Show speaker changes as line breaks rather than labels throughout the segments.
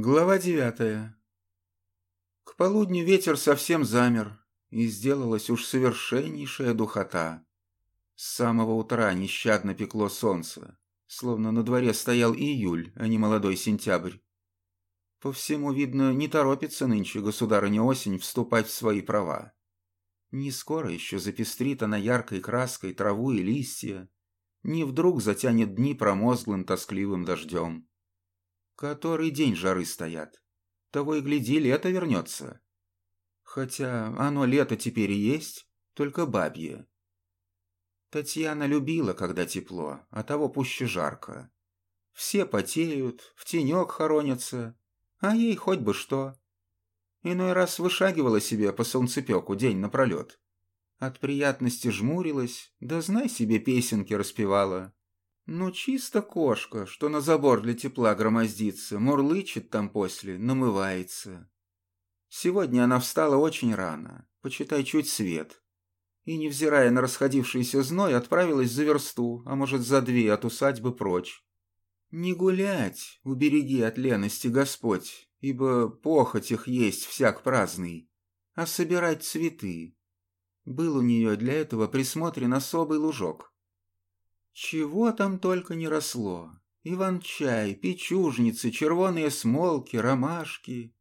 Глава девятая. К полудню ветер совсем замер, и сделалась уж совершеннейшая духота. С самого утра нещадно пекло солнце, словно на дворе стоял июль, а не молодой сентябрь. По всему, видно, не торопится нынче государыня осень вступать в свои права. Не скоро еще запестрит она яркой краской траву и листья, не вдруг затянет дни промозглым тоскливым дождем. Который день жары стоят. Того и гляди, лето вернется. Хотя оно лето теперь и есть, только бабье. Татьяна любила, когда тепло, а того пуще жарко. Все потеют, в тенек хоронятся, а ей хоть бы что. Иной раз вышагивала себе по солнцепеку день напролет. От приятности жмурилась, да знай себе песенки распевала. Ну, чисто кошка, что на забор для тепла громоздится, мурлычет там после, намывается. Сегодня она встала очень рано, почитай чуть свет, и, невзирая на расходившийся зной, отправилась за версту, а может за две от усадьбы прочь. Не гулять, убереги от лености Господь, ибо похоть их есть всяк праздный, а собирать цветы. Был у нее для этого присмотрен особый лужок. Чего там только не росло. Иван-чай, печужницы, червоные смолки, ромашки.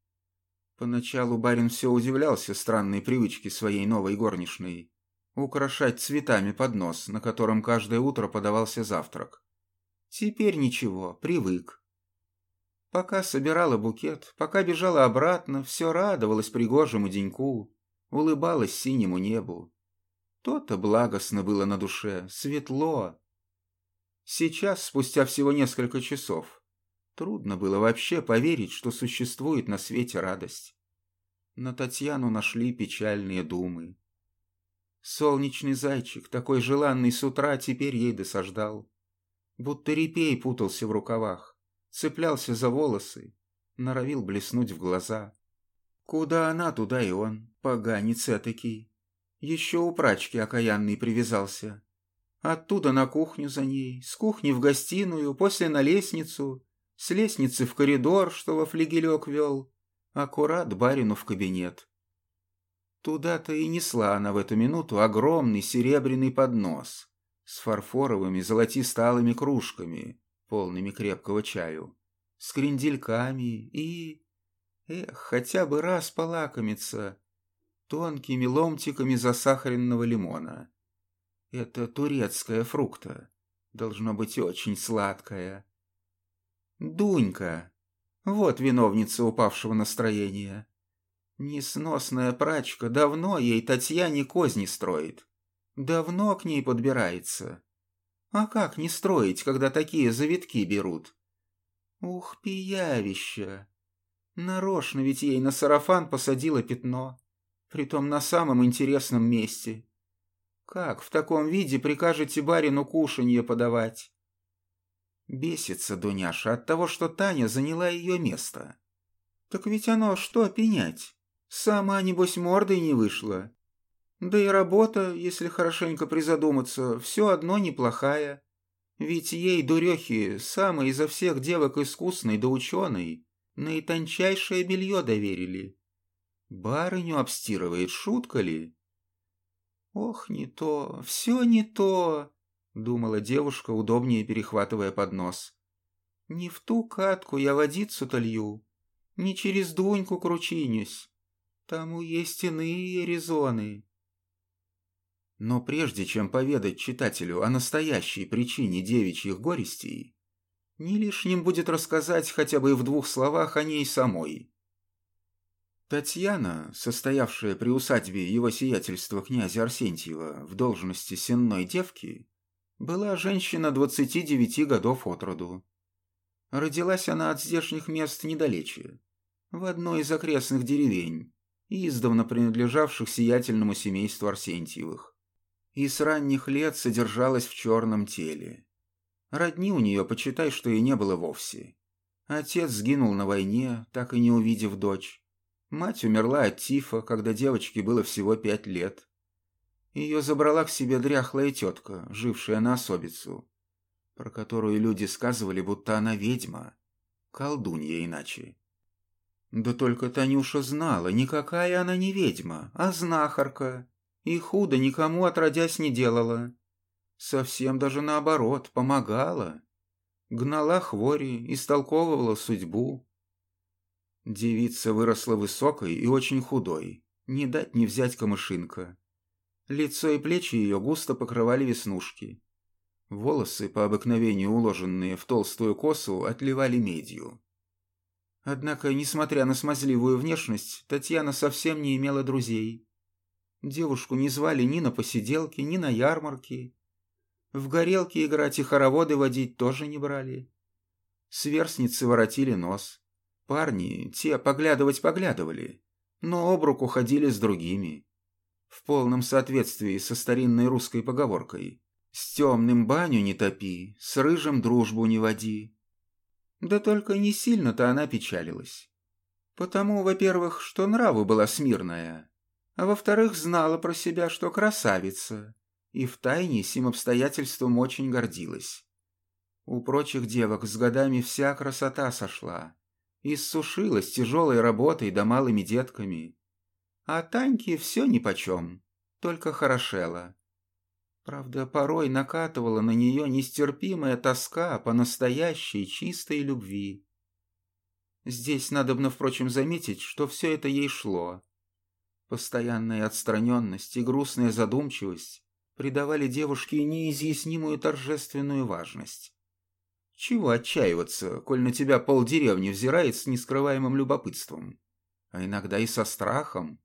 Поначалу барин все удивлялся странной привычке своей новой горничной украшать цветами поднос, на котором каждое утро подавался завтрак. Теперь ничего, привык. Пока собирала букет, пока бежала обратно, все радовалась пригожему деньку, улыбалась синему небу. То-то благостно было на душе, светло, Сейчас, спустя всего несколько часов, трудно было вообще поверить, что существует на свете радость. На Татьяну нашли печальные думы. Солнечный зайчик, такой желанный с утра, теперь ей досаждал. Будто репей путался в рукавах, цеплялся за волосы, норовил блеснуть в глаза. Куда она, туда и он, поганец этакий. Еще у прачки окаянный привязался, Оттуда на кухню за ней, с кухни в гостиную, после на лестницу, с лестницы в коридор, что во флигелек вел, аккурат барину в кабинет. Туда-то и несла она в эту минуту огромный серебряный поднос с фарфоровыми золотисталыми кружками, полными крепкого чаю, с крендельками и... Эх, хотя бы раз полакомиться тонкими ломтиками засахаренного лимона. Это турецкая фрукта. Должно быть очень сладкая. Дунька. Вот виновница упавшего настроения. Несносная прачка давно ей Татьяне козни строит. Давно к ней подбирается. А как не строить, когда такие завитки берут? Ух, пиявища! Нарочно ведь ей на сарафан посадила пятно. Притом на самом интересном месте. Как в таком виде прикажете барину кушанье подавать? Бесится Дуняша от того, что Таня заняла ее место. Так ведь оно что пенять? Сама, небось, мордой не вышла. Да и работа, если хорошенько призадуматься, все одно неплохая. Ведь ей, дурехи, самой изо всех девок искусной да ученой, наитончайшее белье доверили. Барыню обстирывает, шутка ли? «Ох, не то, все не то», — думала девушка, удобнее перехватывая поднос. «Не в ту катку я водицу-то лью, не через дуньку кручинюсь. Тому есть иные резоны». Но прежде чем поведать читателю о настоящей причине девичьих горестей, не лишним будет рассказать хотя бы в двух словах о ней самой. Татьяна, состоявшая при усадьбе его сиятельства князя Арсентьева в должности сенной девки, была женщина 29 годов от роду. Родилась она от здешних мест недалече, в одной из окрестных деревень, издавна принадлежавших сиятельному семейству Арсентьевых, и с ранних лет содержалась в черном теле. Родни у нее, почитай, что и не было вовсе. Отец сгинул на войне, так и не увидев дочь. Мать умерла от тифа, когда девочке было всего пять лет. Ее забрала к себе дряхлая тетка, жившая на особицу, про которую люди сказывали, будто она ведьма, колдунья иначе. Да только Танюша знала, никакая она не ведьма, а знахарка, и худо никому отродясь не делала. Совсем даже наоборот, помогала. Гнала хвори, истолковывала судьбу. Девица выросла высокой и очень худой, не дать не взять камышинка. Лицо и плечи ее густо покрывали веснушки. Волосы, по обыкновению уложенные в толстую косу, отливали медью. Однако, несмотря на смазливую внешность, Татьяна совсем не имела друзей. Девушку не звали ни на посиделки, ни на ярмарки. В горелки играть и хороводы водить тоже не брали. Сверстницы воротили нос. Парни, те поглядывать поглядывали, но об руку ходили с другими. В полном соответствии со старинной русской поговоркой с темным баню не топи, с рыжим дружбу не води. Да только не сильно-то она печалилась. Потому, во-первых, что нраву была смирная, а во-вторых, знала про себя, что красавица, и втайне сим обстоятельством очень гордилась. У прочих девок с годами вся красота сошла, иссушилась тяжелой работой да малыми детками. А Таньке все нипочем, только хорошела. Правда, порой накатывала на нее нестерпимая тоска по настоящей чистой любви. Здесь надобно, впрочем, заметить, что все это ей шло. Постоянная отстраненность и грустная задумчивость придавали девушке неизъяснимую торжественную важность. Чего отчаиваться, коль на тебя полдеревни взирает с нескрываемым любопытством, а иногда и со страхом?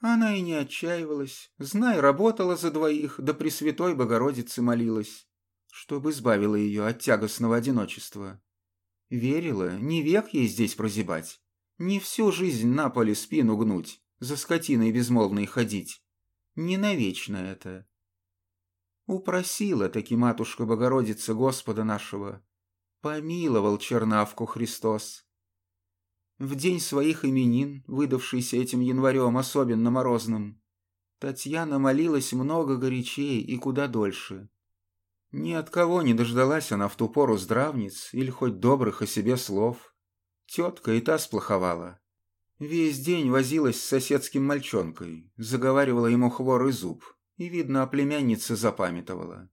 Она и не отчаивалась, знай, работала за двоих, да Пресвятой Богородице молилась, чтобы избавила ее от тягостного одиночества. Верила, не век ей здесь прозябать, не всю жизнь на поле спину гнуть, за скотиной безмолвной ходить. Не навечно это. Упросила таки матушка Богородица Господа нашего, помиловал чернавку Христос. В день своих именин, выдавшийся этим январем особенно морозным, Татьяна молилась много горячей и куда дольше. Ни от кого не дождалась она в ту пору здравниц или хоть добрых о себе слов. Тетка и та сплоховала. Весь день возилась с соседским мальчонкой, заговаривала ему хворый зуб, и, видно, о племяннице запамятовала.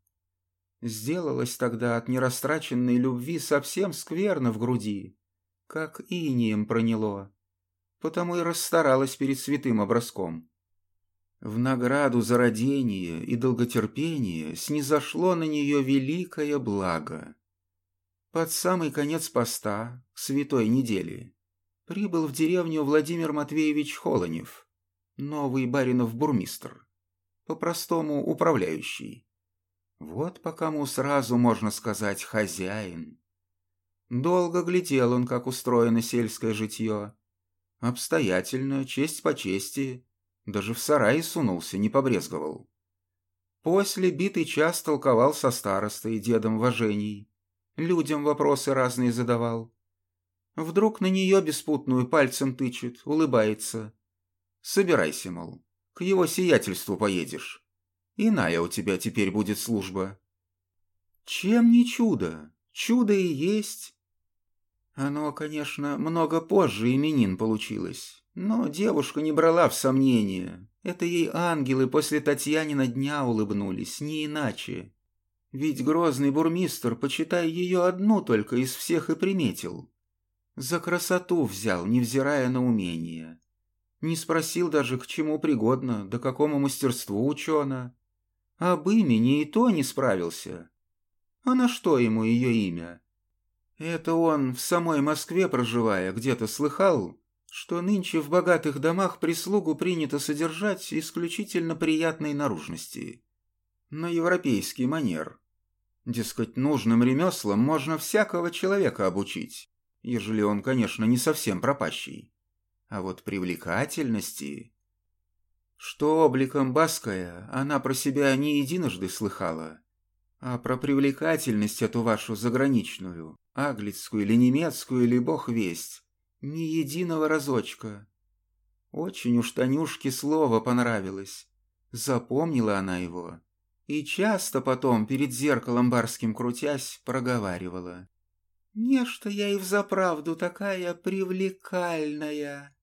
Сделалось тогда от нерастраченной любви совсем скверно в груди, как инием проняло, потому и расстаралась перед святым образком. В награду за родение и долготерпение снизошло на нее великое благо. Под самый конец поста, святой неделе, прибыл в деревню Владимир Матвеевич Холонев, новый баринов бурмистр, по-простому управляющий. Вот по кому сразу можно сказать хозяин. Долго глядел он, как устроено сельское житье. Обстоятельно, честь по чести. Даже в сарай сунулся, не побрезговал. После битый час толковал со старостой дедом вожений. Людям вопросы разные задавал. Вдруг на нее беспутную пальцем тычет, улыбается. Собирайся, мол, к его сиятельству поедешь. Иная у тебя теперь будет служба. Чем не чудо? Чудо и есть. Оно, конечно, много позже именин получилось, но девушка не брала в сомнение. Это ей ангелы после Татьянина дня улыбнулись, не иначе. Ведь грозный бурмистр, почитай, ее одну только из всех и приметил. За красоту взял, невзирая на умение. Не спросил даже, к чему пригодно, да какому мастерству учена. Об имени и то не справился. А на что ему ее имя? Это он, в самой Москве проживая, где-то слыхал, что нынче в богатых домах прислугу принято содержать исключительно приятной наружности. На европейский манер. Дескать, нужным ремеслам можно всякого человека обучить, ежели он, конечно, не совсем пропащий. А вот привлекательности... Что обликом баская, она про себя не единожды слыхала. А про привлекательность эту вашу заграничную, аглицкую или немецкую, или бог весть, ни единого разочка. Очень уж Танюшке слово понравилось. Запомнила она его. И часто потом, перед зеркалом барским крутясь, проговаривала. Нечто я и взаправду такая привлекальная.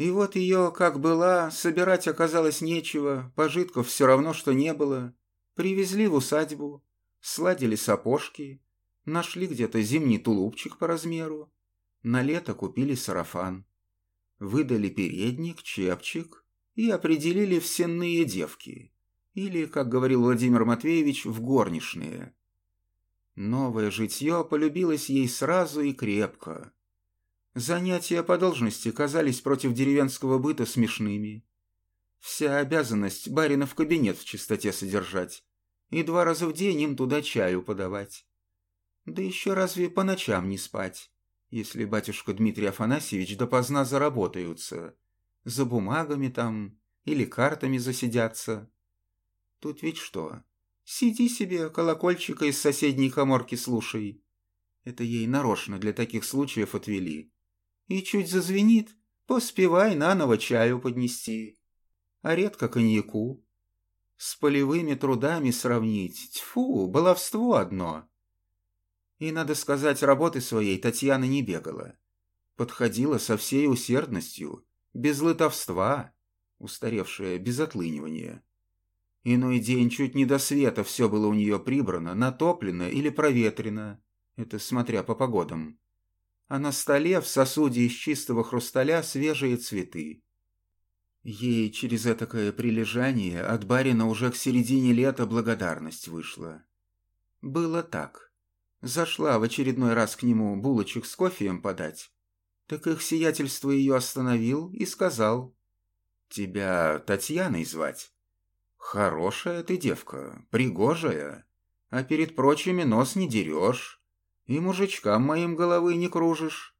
И вот ее, как была, собирать оказалось нечего, пожитков все равно, что не было. Привезли в усадьбу, сладили сапожки, нашли где-то зимний тулупчик по размеру, на лето купили сарафан, выдали передник, чепчик и определили в сенные девки, или, как говорил Владимир Матвеевич, в горничные. Новое житье полюбилось ей сразу и крепко. Занятия по должности казались против деревенского быта смешными. Вся обязанность барина в кабинет в чистоте содержать и два раза в день им туда чаю подавать. Да еще разве по ночам не спать, если батюшка Дмитрий Афанасьевич допоздна заработаются, за бумагами там или картами засидятся. Тут ведь что, Сиди себе, колокольчика из соседней коморки слушай. Это ей нарочно для таких случаев отвели. И чуть зазвенит, поспевай наново чаю поднести. А редко коньяку. С полевыми трудами сравнить, тьфу, баловство одно. И, надо сказать, работы своей Татьяна не бегала. Подходила со всей усердностью, без лытовства, устаревшее без отлынивания. Иной день чуть не до света все было у нее прибрано, натоплено или проветрено. Это смотря по погодам. А на столе в сосуде из чистого хрусталя свежие цветы. Ей через этакое прилежание от барина уже к середине лета благодарность вышла. Было так. Зашла в очередной раз к нему булочек с кофеем подать. Так их сиятельство ее остановил и сказал. «Тебя Татьяной звать?» Хорошая ты девка, пригожая, а перед прочими нос не дерешь, и мужичкам моим головы не кружишь.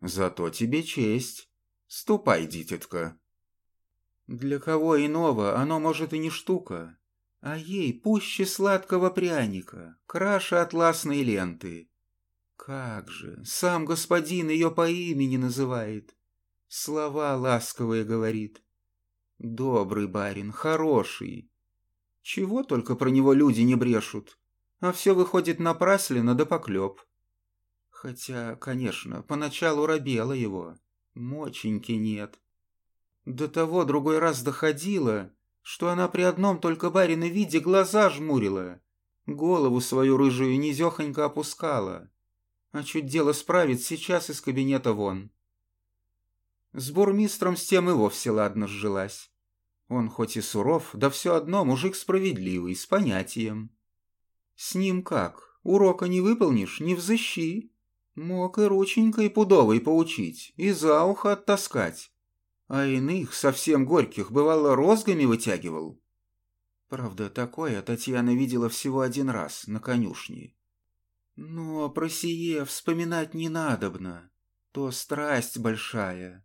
Зато тебе честь. Ступай, дитятка. Для кого иного оно, может, и не штука, а ей пуще сладкого пряника, краше атласной ленты. Как же, сам господин ее по имени называет, слова ласковые говорит. Добрый барин, хороший. Чего только про него люди не брешут. А все выходит напрасленно да поклеп. Хотя, конечно, поначалу робело его. Моченьки нет. До того другой раз доходило, что она при одном только барине виде глаза жмурила, голову свою рыжую низехонько опускала. А чуть дело справит, сейчас из кабинета вон. С бурмистром с тем и вовсе ладно сжилась. Он хоть и суров, да все одно мужик справедливый, с понятием. С ним как? Урока не выполнишь, не взыщи. Мог и рученькой пудовой поучить, и за ухо оттаскать. А иных, совсем горьких, бывало, розгами вытягивал. Правда, такое Татьяна видела всего один раз, на конюшне. Но про сие вспоминать не надобно. То страсть большая,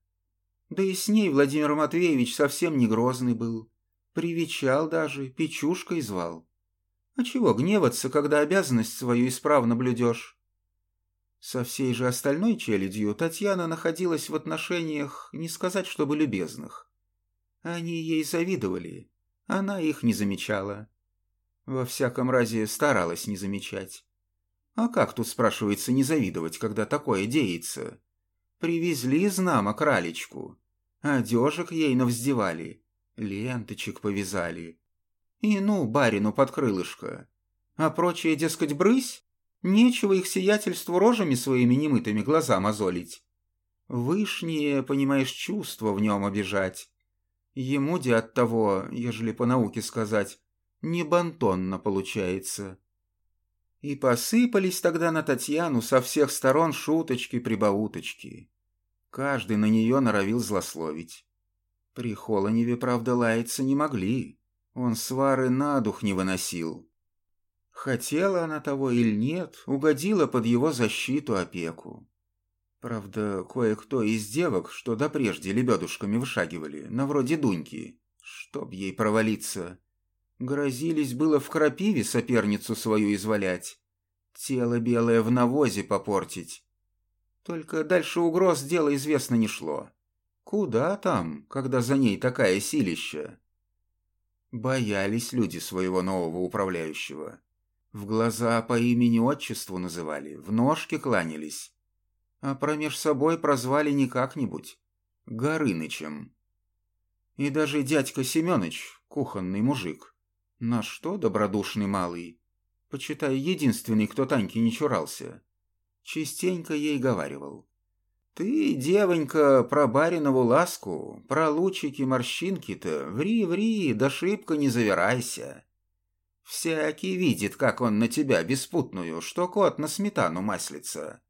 да и с ней Владимир Матвеевич совсем не грозный был. Привечал даже, печушкой звал. А чего гневаться, когда обязанность свою исправно блюдешь? Со всей же остальной челядью Татьяна находилась в отношениях, не сказать, чтобы любезных. Они ей завидовали, она их не замечала. Во всяком разе старалась не замечать. А как тут, спрашивается, не завидовать, когда такое деется? Привезли, знамо, кралечку. Одежек ей навздевали, ленточек повязали. И ну, барину под крылышко. А прочее, дескать, брысь, нечего их сиятельству рожами своими немытыми глаза мозолить. Вышние, понимаешь, чувства в нем обижать. Ему де от того, ежели по науке сказать, не бантонно получается. И посыпались тогда на Татьяну со всех сторон шуточки-прибауточки. Каждый на нее норовил злословить. При Холоневе, правда, лаяться не могли. Он свары на дух не выносил. Хотела она того или нет, угодила под его защиту опеку. Правда, кое-кто из девок, что допрежде лебедушками вышагивали, на вроде Дуньки, чтоб ей провалиться, грозились было в крапиве соперницу свою извалять, тело белое в навозе попортить, только дальше угроз дело известно не шло. Куда там, когда за ней такая силища? Боялись люди своего нового управляющего. В глаза по имени-отчеству называли, в ножки кланялись. А промеж собой прозвали не как-нибудь, Горынычем. И даже дядька Семёныч, кухонный мужик, на что добродушный малый, почитай, единственный, кто Таньке не чурался, частенько ей говаривал. Ты, девонька, про баринову ласку, про лучики-морщинки-то, ври-ври, да шибко не завирайся. Всякий видит, как он на тебя беспутную, что кот на сметану маслится.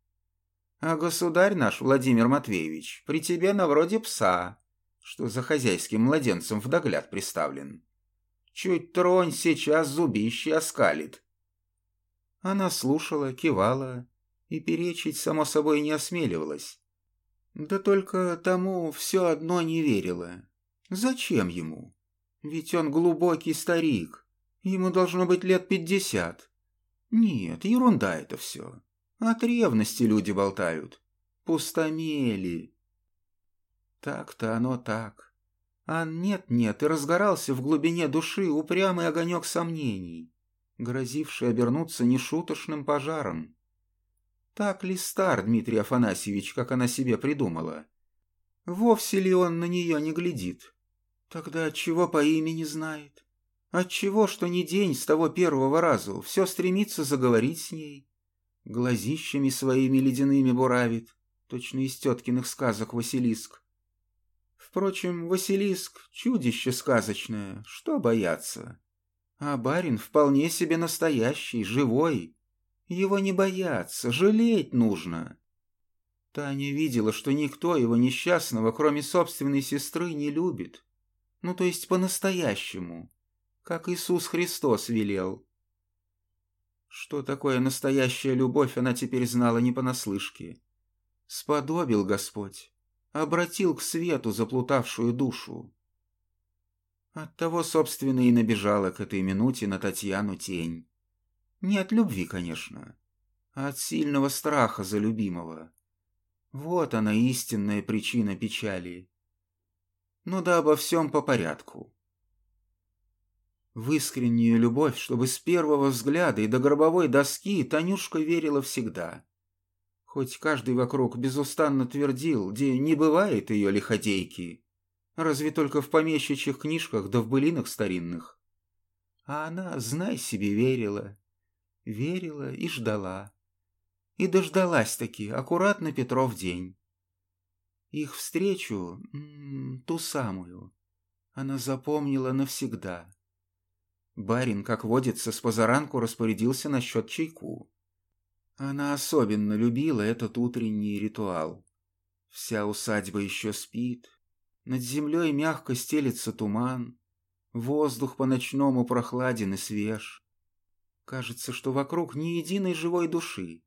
А государь наш, Владимир Матвеевич, при тебе на вроде пса, что за хозяйским младенцем в догляд приставлен. Чуть тронь, сейчас зубище оскалит. Она слушала, кивала и перечить, само собой, не осмеливалась. Да только тому все одно не верила. Зачем ему? Ведь он глубокий старик. Ему должно быть лет пятьдесят. Нет, ерунда это все. От ревности люди болтают. Пустомели. Так-то оно так. А нет-нет, и разгорался в глубине души упрямый огонек сомнений, грозивший обернуться нешуточным пожаром. Так ли стар Дмитрий Афанасьевич, как она себе придумала? Вовсе ли он на нее не глядит? Тогда отчего по имени знает? Отчего, что не день с того первого разу, все стремится заговорить с ней? Глазищами своими ледяными буравит, точно из теткиных сказок Василиск. Впрочем, Василиск — чудище сказочное, что бояться? А барин вполне себе настоящий, живой, его не бояться, жалеть нужно. Таня видела, что никто его несчастного, кроме собственной сестры, не любит. Ну, то есть по-настоящему, как Иисус Христос велел. Что такое настоящая любовь, она теперь знала не понаслышке. Сподобил Господь, обратил к свету заплутавшую душу. Оттого, собственно, и набежала к этой минуте на Татьяну тень. Не от любви, конечно, а от сильного страха за любимого. Вот она истинная причина печали. Ну да обо всем по порядку. В искреннюю любовь, чтобы с первого взгляда и до гробовой доски Танюшка верила всегда. Хоть каждый вокруг безустанно твердил, где не бывает ее лиходейки, разве только в помещичьих книжках да в былинах старинных. А она, знай себе, верила верила и ждала. И дождалась-таки, аккуратно Петров день. Их встречу, ту самую, она запомнила навсегда. Барин, как водится, с позаранку распорядился насчет чайку. Она особенно любила этот утренний ритуал. Вся усадьба еще спит, над землей мягко стелется туман, воздух по-ночному прохладен и свеж. Кажется, что вокруг ни единой живой души.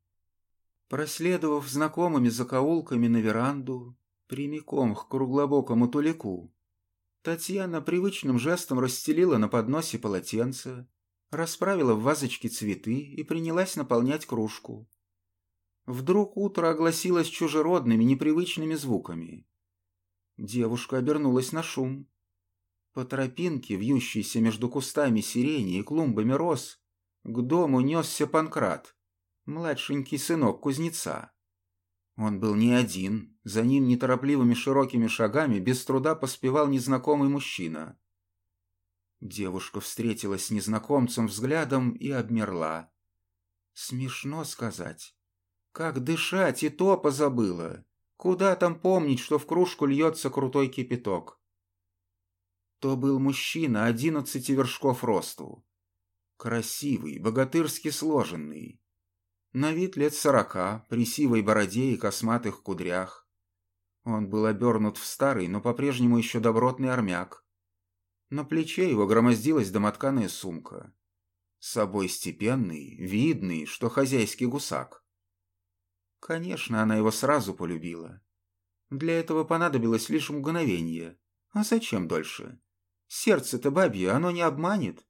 Проследовав знакомыми закоулками на веранду, прямиком к круглобокому тулику, Татьяна привычным жестом расстелила на подносе полотенце, расправила в вазочке цветы и принялась наполнять кружку. Вдруг утро огласилось чужеродными, непривычными звуками. Девушка обернулась на шум. По тропинке, вьющейся между кустами сирени и клумбами роз, к дому несся Панкрат, младшенький сынок кузнеца. Он был не один, за ним неторопливыми широкими шагами без труда поспевал незнакомый мужчина. Девушка встретилась с незнакомцем взглядом и обмерла. Смешно сказать. Как дышать и то позабыла. Куда там помнить, что в кружку льется крутой кипяток? То был мужчина одиннадцати вершков росту. Красивый, богатырски сложенный. На вид лет сорока, при сивой бороде и косматых кудрях. Он был обернут в старый, но по-прежнему еще добротный армяк. На плече его громоздилась домотканая сумка. С собой степенный, видный, что хозяйский гусак. Конечно, она его сразу полюбила. Для этого понадобилось лишь мгновение. А зачем дольше? Сердце-то бабье, оно не обманет.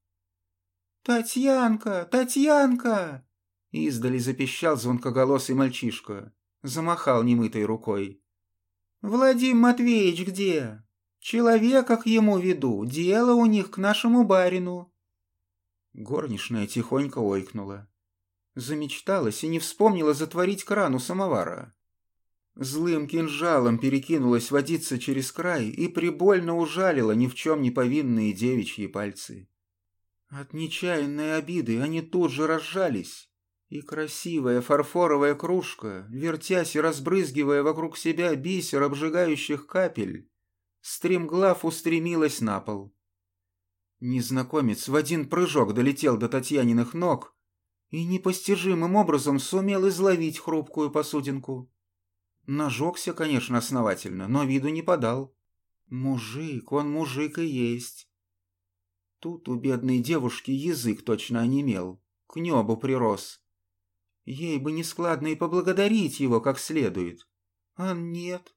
«Татьянка! Татьянка!» Издали запищал звонкоголосый мальчишка. Замахал немытой рукой. «Владимир Матвеевич где? Человека к ему веду, дело у них к нашему барину». Горничная тихонько ойкнула. Замечталась и не вспомнила затворить кран у самовара. Злым кинжалом перекинулась водиться через край и прибольно ужалила ни в чем не повинные девичьи пальцы. От нечаянной обиды они тут же разжались, и красивая фарфоровая кружка, вертясь и разбрызгивая вокруг себя бисер обжигающих капель, стремглав устремилась на пол. Незнакомец в один прыжок долетел до Татьяниных ног и непостижимым образом сумел изловить хрупкую посудинку. Нажегся, конечно, основательно, но виду не подал. Мужик, он мужик и есть. Тут у бедной девушки язык точно онемел, к небу прирос. Ей бы нескладно и поблагодарить его как следует. А нет,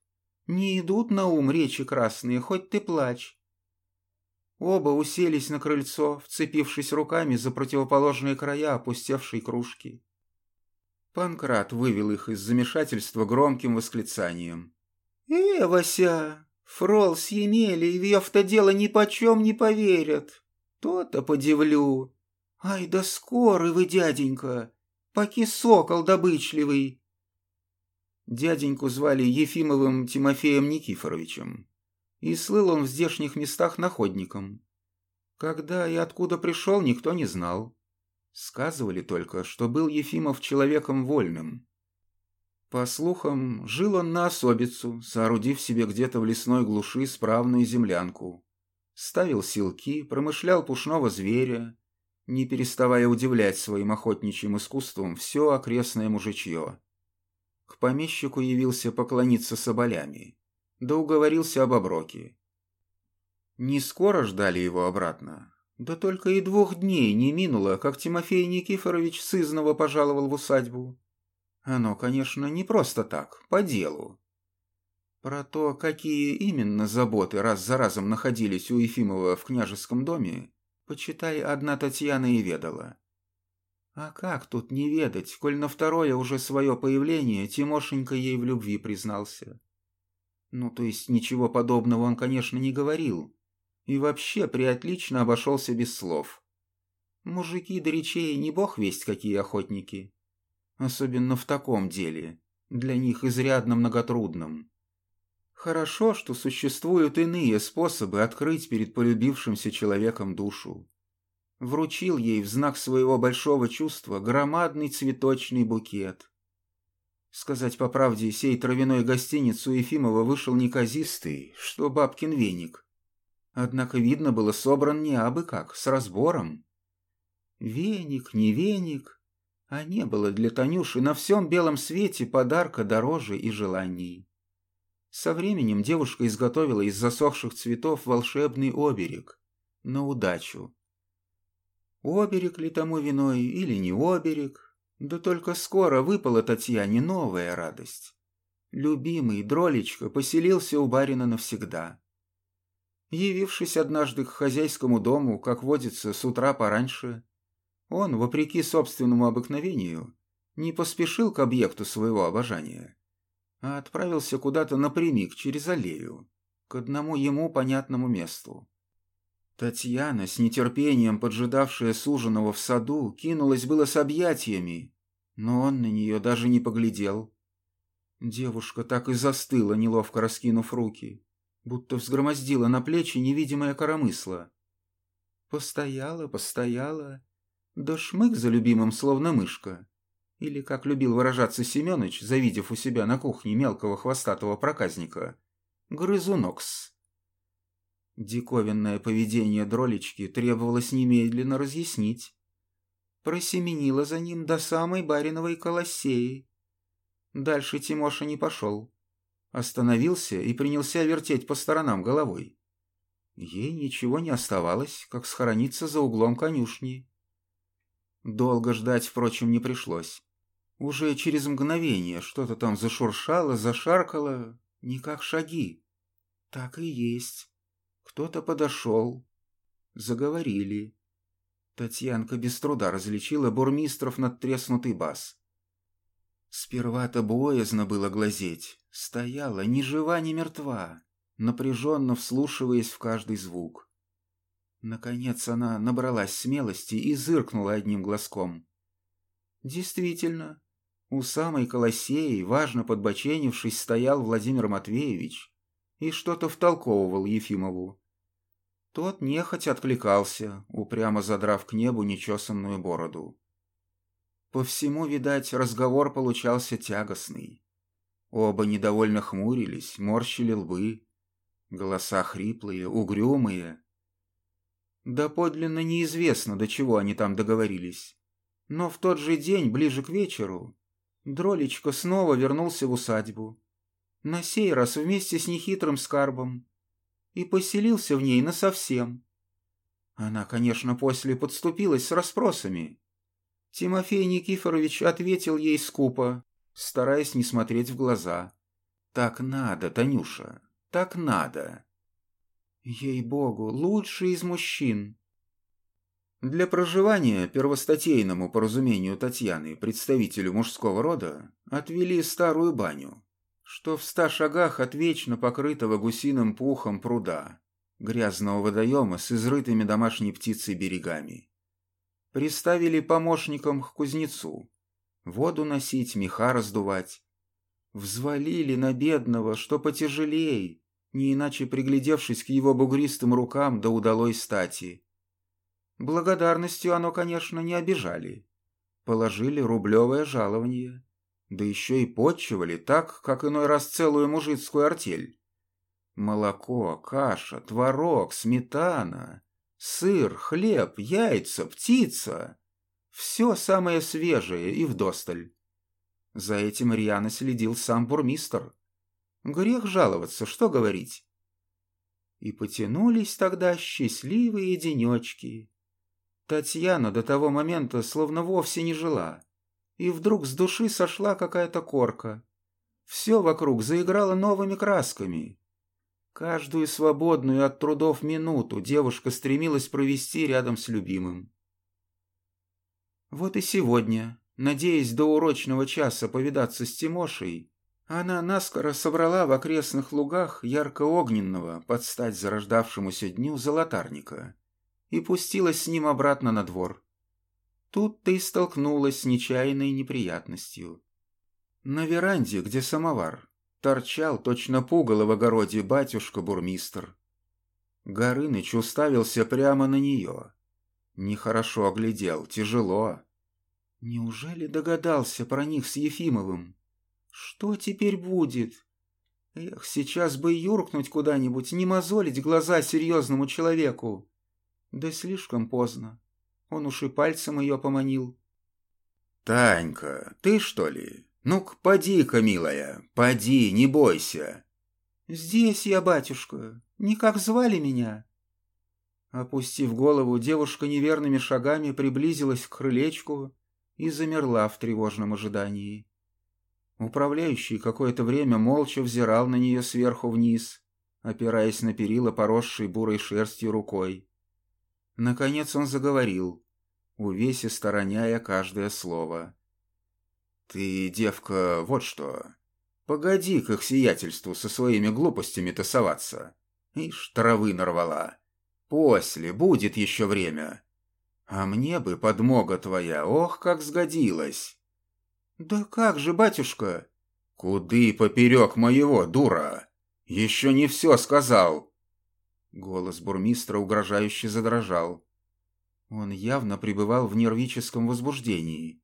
не идут на ум речи красные, хоть ты плачь. Оба уселись на крыльцо, вцепившись руками за противоположные края опустевшей кружки. Панкрат вывел их из замешательства громким восклицанием. «Э, фрол с Емелей в то дело ни почем не поверят. То-то подивлю. Ай да скорый вы, дяденька, поки сокол добычливый». Дяденьку звали Ефимовым Тимофеем Никифоровичем, и слыл он в здешних местах находником. Когда и откуда пришел, никто не знал. Сказывали только, что был Ефимов человеком вольным. По слухам, жил он на особицу, соорудив себе где-то в лесной глуши справную землянку. Ставил силки, промышлял пушного зверя, не переставая удивлять своим охотничьим искусством все окрестное мужичье. К помещику явился поклониться соболями, да уговорился об оброке. Не скоро ждали его обратно, да только и двух дней не минуло, как Тимофей Никифорович сызново пожаловал в усадьбу. Оно, конечно, не просто так, по делу. Про то, какие именно заботы раз за разом находились у Ефимова в княжеском доме, почитай, одна Татьяна и ведала. А как тут не ведать, коль на второе уже свое появление Тимошенька ей в любви признался? Ну, то есть ничего подобного он, конечно, не говорил, и вообще приотлично обошелся без слов. Мужики до речей не бог весть какие охотники. Особенно в таком деле, для них изрядно многотрудном. Хорошо, что существуют иные способы открыть перед полюбившимся человеком душу. Вручил ей в знак своего большого чувства громадный цветочный букет. Сказать по правде, сей травяной гостиниц у Ефимова вышел неказистый, что бабкин веник. Однако видно было собран не абы как, с разбором. Веник, не веник, а не было для Танюши на всем белом свете подарка дороже и желаний. Со временем девушка изготовила из засохших цветов волшебный оберег на удачу. Оберег ли тому виной или не оберег, да только скоро выпала Татьяне новая радость. Любимый Дролечка поселился у барина навсегда. Явившись однажды к хозяйскому дому, как водится, с утра пораньше, он, вопреки собственному обыкновению, не поспешил к объекту своего обожания, а отправился куда-то напрямик через аллею, к одному ему понятному месту. Татьяна, с нетерпением поджидавшая суженого в саду, кинулась было с объятиями, но он на нее даже не поглядел. Девушка так и застыла, неловко раскинув руки будто взгромоздила на плечи невидимое коромысло. Постояла, постояла, да шмык за любимым, словно мышка. Или, как любил выражаться Семёныч, завидев у себя на кухне мелкого хвостатого проказника, грызунокс. Диковинное поведение дролечки требовалось немедленно разъяснить. Просеменила за ним до самой бариновой колосеи. Дальше Тимоша не пошел остановился и принялся вертеть по сторонам головой. Ей ничего не оставалось, как схорониться за углом конюшни. Долго ждать, впрочем, не пришлось. Уже через мгновение что-то там зашуршало, зашаркало, не как шаги. Так и есть. Кто-то подошел. Заговорили. Татьянка без труда различила бурмистров надтреснутый бас. Сперва-то боязно было глазеть. Стояла ни жива, ни мертва, напряженно вслушиваясь в каждый звук. Наконец она набралась смелости и зыркнула одним глазком. Действительно, у самой Колосеи, важно подбоченившись, стоял Владимир Матвеевич и что-то втолковывал Ефимову. Тот нехоть откликался, упрямо задрав к небу нечесанную бороду. По всему, видать, разговор получался тягостный. Оба недовольно хмурились, морщили лбы. Голоса хриплые, угрюмые. Да подлинно неизвестно, до чего они там договорились. Но в тот же день, ближе к вечеру, Дролечка снова вернулся в усадьбу. На сей раз вместе с нехитрым скарбом. И поселился в ней насовсем. Она, конечно, после подступилась с расспросами. Тимофей Никифорович ответил ей скупо, стараясь не смотреть в глаза. «Так надо, Танюша, так надо». Ей-богу, лучший из мужчин. Для проживания первостатейному, по разумению Татьяны, представителю мужского рода, отвели старую баню, что в ста шагах от вечно покрытого гусиным пухом пруда, грязного водоема с изрытыми домашней птицей берегами. Приставили помощникам к кузнецу, воду носить, меха раздувать. Взвалили на бедного, что потяжелей, не иначе приглядевшись к его бугристым рукам до удалой стати. Благодарностью оно, конечно, не обижали. Положили рублевое жалование, да еще и подчивали так, как иной раз целую мужицкую артель. Молоко, каша, творог, сметана, сыр, хлеб, яйца, птица. Все самое свежее и вдосталь. За этим рьяно следил сам бурмистр. Грех жаловаться, что говорить. И потянулись тогда счастливые денечки. Татьяна до того момента словно вовсе не жила. И вдруг с души сошла какая-то корка. Все вокруг заиграло новыми красками. Каждую свободную от трудов минуту девушка стремилась провести рядом с любимым. Вот и сегодня, надеясь до урочного часа повидаться с Тимошей, она наскоро собрала в окрестных лугах ярко-огненного под стать зарождавшемуся дню золотарника и пустилась с ним обратно на двор. Тут-то и столкнулась с нечаянной неприятностью. На веранде, где самовар, торчал точно пугало в огороде батюшка-бурмистр. Горыныч уставился прямо на нее. Нехорошо оглядел, тяжело. Неужели догадался про них с Ефимовым? Что теперь будет? Эх, сейчас бы юркнуть куда-нибудь, не мозолить глаза серьезному человеку. Да слишком поздно. Он уж и пальцем ее поманил. «Танька, ты что ли? Ну-ка, поди-ка, милая, поди, не бойся». «Здесь я, батюшка. Никак звали меня?» Опустив голову, девушка неверными шагами приблизилась к крылечку и замерла в тревожном ожидании. Управляющий какое-то время молча взирал на нее сверху вниз, опираясь на перила, поросшей бурой шерстью рукой. Наконец он заговорил, увесисто роняя каждое слово. «Ты, девка, вот что. Погоди к их сиятельству со своими глупостями тасоваться. Ишь, травы нарвала. После, будет еще время. А мне бы подмога твоя, ох, как сгодилась. Да как же, батюшка? Куды поперек моего, дура? Еще не все сказал. Голос бурмистра угрожающе задрожал. Он явно пребывал в нервическом возбуждении.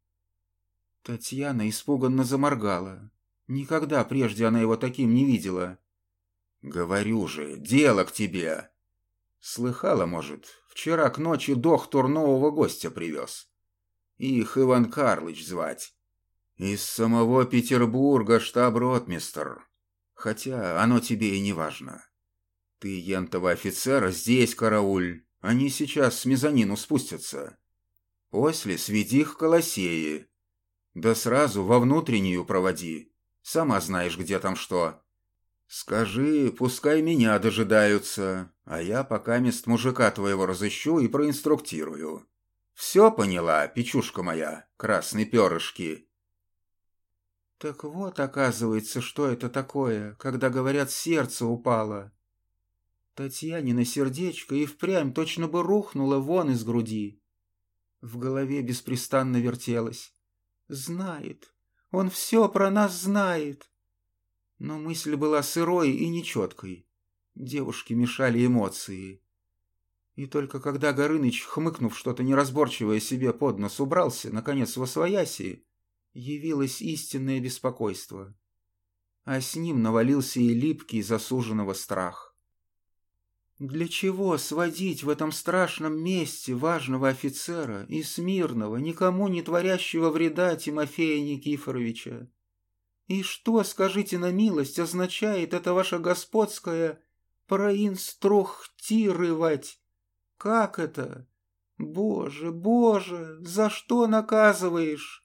Татьяна испуганно заморгала. Никогда прежде она его таким не видела. «Говорю же, дело к тебе!» Слыхала, может, вчера к ночи доктор нового гостя привез. Их Иван Карлыч звать. Из самого Петербурга штаб-ротмистр. Хотя оно тебе и не важно. Ты, ентова офицера, здесь карауль. Они сейчас с мезонину спустятся. После сведи их к Колосеи. Да сразу во внутреннюю проводи. Сама знаешь, где там что. Скажи, пускай меня дожидаются, а я пока мест мужика твоего разыщу и проинструктирую. Все поняла, печушка моя, красные перышки?» Так вот, оказывается, что это такое, когда говорят, сердце упало. Татьянина сердечко и впрямь точно бы рухнуло вон из груди. В голове беспрестанно вертелось. Знает, он все про нас знает. Но мысль была сырой и нечеткой. Девушке мешали эмоции. И только когда Горыныч, хмыкнув что-то неразборчивое себе под нос, убрался, наконец, во свояси, явилось истинное беспокойство. А с ним навалился и липкий засуженного страх. Для чего сводить в этом страшном месте важного офицера и смирного, никому не творящего вреда Тимофея Никифоровича? И что, скажите на милость, означает это ваше господское проинструхтировать? Как это? Боже, боже, за что наказываешь?